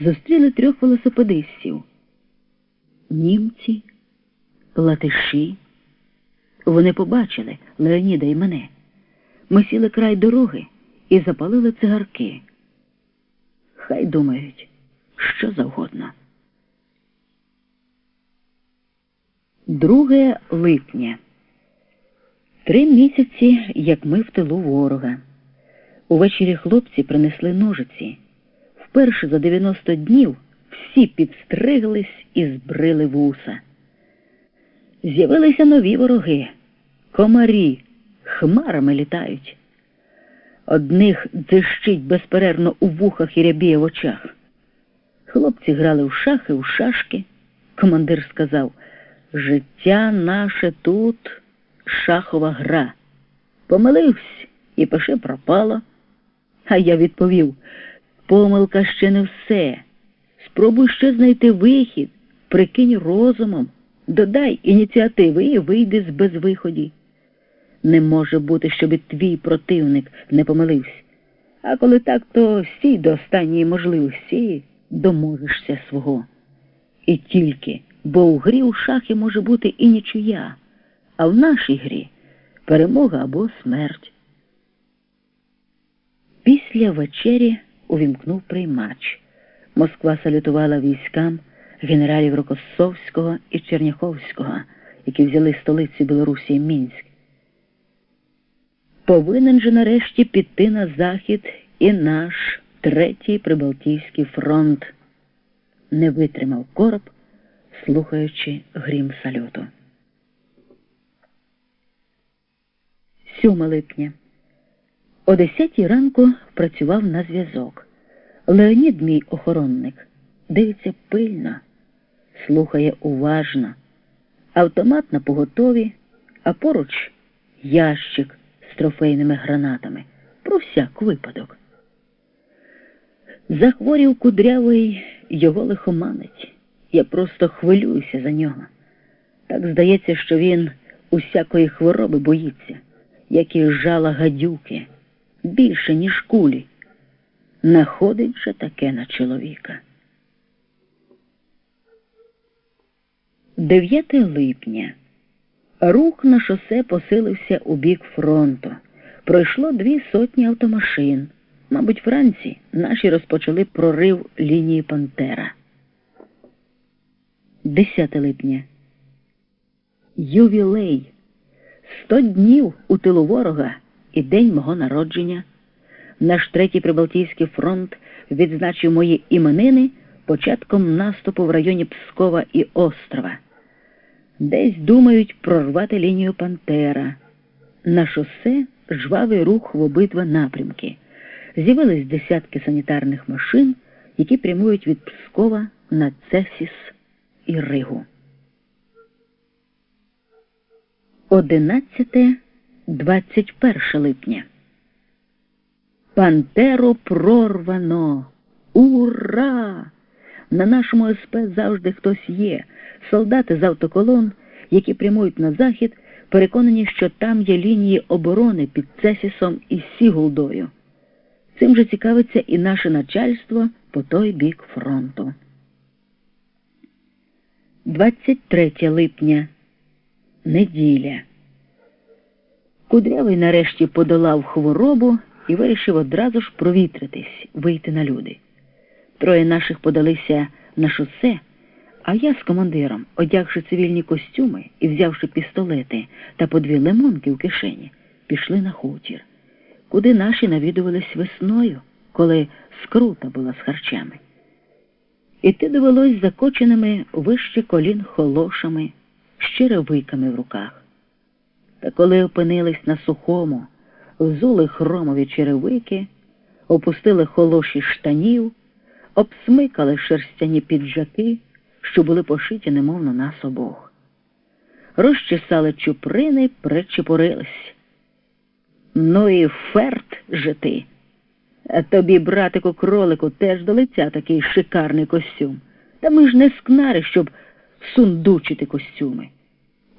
зустріли трьох велосипедистів. Німці, латиші. Вони побачили Леоніда і мене. Ми сіли край дороги і запалили цигарки. Хай думають, що завгодно. 2 липня. Три місяці, як ми в тилу ворога. Увечері хлопці принесли ножиці. Вперше за 90 днів всі підстриглись і збрили вуса. З'явилися нові вороги, комарі, хмарами літають. Одних дзищить безперервно у вухах і рябіє в очах. Хлопці грали в шахи, в шашки. Командир сказав, життя наше тут шахова гра. Помилився і пише пропало. А я відповів, помилка ще не все. Спробуй ще знайти вихід, прикинь розумом, додай ініціативи і вийди з безвиході. Не може бути, щоб і твій противник не помилився. А коли так, то стій до останньої можливості доможешся свого. І тільки, бо у грі у шахи може бути і нічия, а в нашій грі перемога або смерть. Після вечері увімкнув приймач. Москва салютувала військам генералів Рокоссовського і Черняховського, які взяли столиці Білорусі Мінськ. Повинен же нарешті піти на захід і наш третій Прибалтійський фронт. Не витримав короб, слухаючи грім сальоту. 7 липня. О 10 ранку працював на зв'язок. Леонід, мій охоронник, дивиться пильно, слухає уважно, автомат на поготові, а поруч ящик з трофейними гранатами. Про всяк випадок. Захворів кудрявий його лихоманець. Я просто хвилююся за нього. Так здається, що він усякої хвороби боїться, як і жала гадюки, більше, ніж кулі. Находить же таке на чоловіка. 9 липня. Рух на шосе посилився у бік фронту. Пройшло дві сотні автомашин. Мабуть, вранці наші розпочали прорив лінії Пантера. 10 липня. Ювілей. Сто днів у тилу ворога і день мого народження. Наш третій Прибалтійський фронт відзначив мої іменини початком наступу в районі Пскова і Острова. Десь думають прорвати лінію Пантера. На шосе жвавий рух в обидва напрямки. З'явились десятки санітарних машин, які прямують від Пскова на Цесіс і Ригу. 11-21 липня. Пантеро прорвано. Ура! На нашому СП завжди хтось є. Солдати з автоколон, які прямують на захід, переконані, що там є лінії оборони під Цесісом і Сігулдою. Цим же цікавиться і наше начальство по той бік фронту. 23 липня. Неділя. Кудрявий нарешті подолав хворобу і вирішив одразу ж провітритись, вийти на люди. Троє наших подалися на шосе, а я з командиром, одягши цивільні костюми і взявши пістолети та по дві лимонки в кишені, пішли на хутір, куди наші навідувались весною, коли скрута була з харчами. Іти довелось закоченими вище колін холошами, з черевиками в руках. Та коли опинились на сухому, взули хромові черевики, опустили холоші штанів, обсмикали шерстяні піджаки, що були пошиті, немов на нас обох. Розчесали чуприни, причепурились. Ну і ферт же ти. А тобі, братику, кролику, теж до лиця такий шикарний костюм. Та ми ж не скнари, щоб сундучити костюми.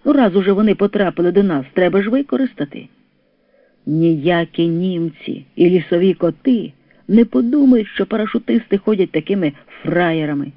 Ну, раз уже вони потрапили до нас, треба ж використати. Ніякі німці і лісові коти не подумають, що парашутисти ходять такими фраєрами.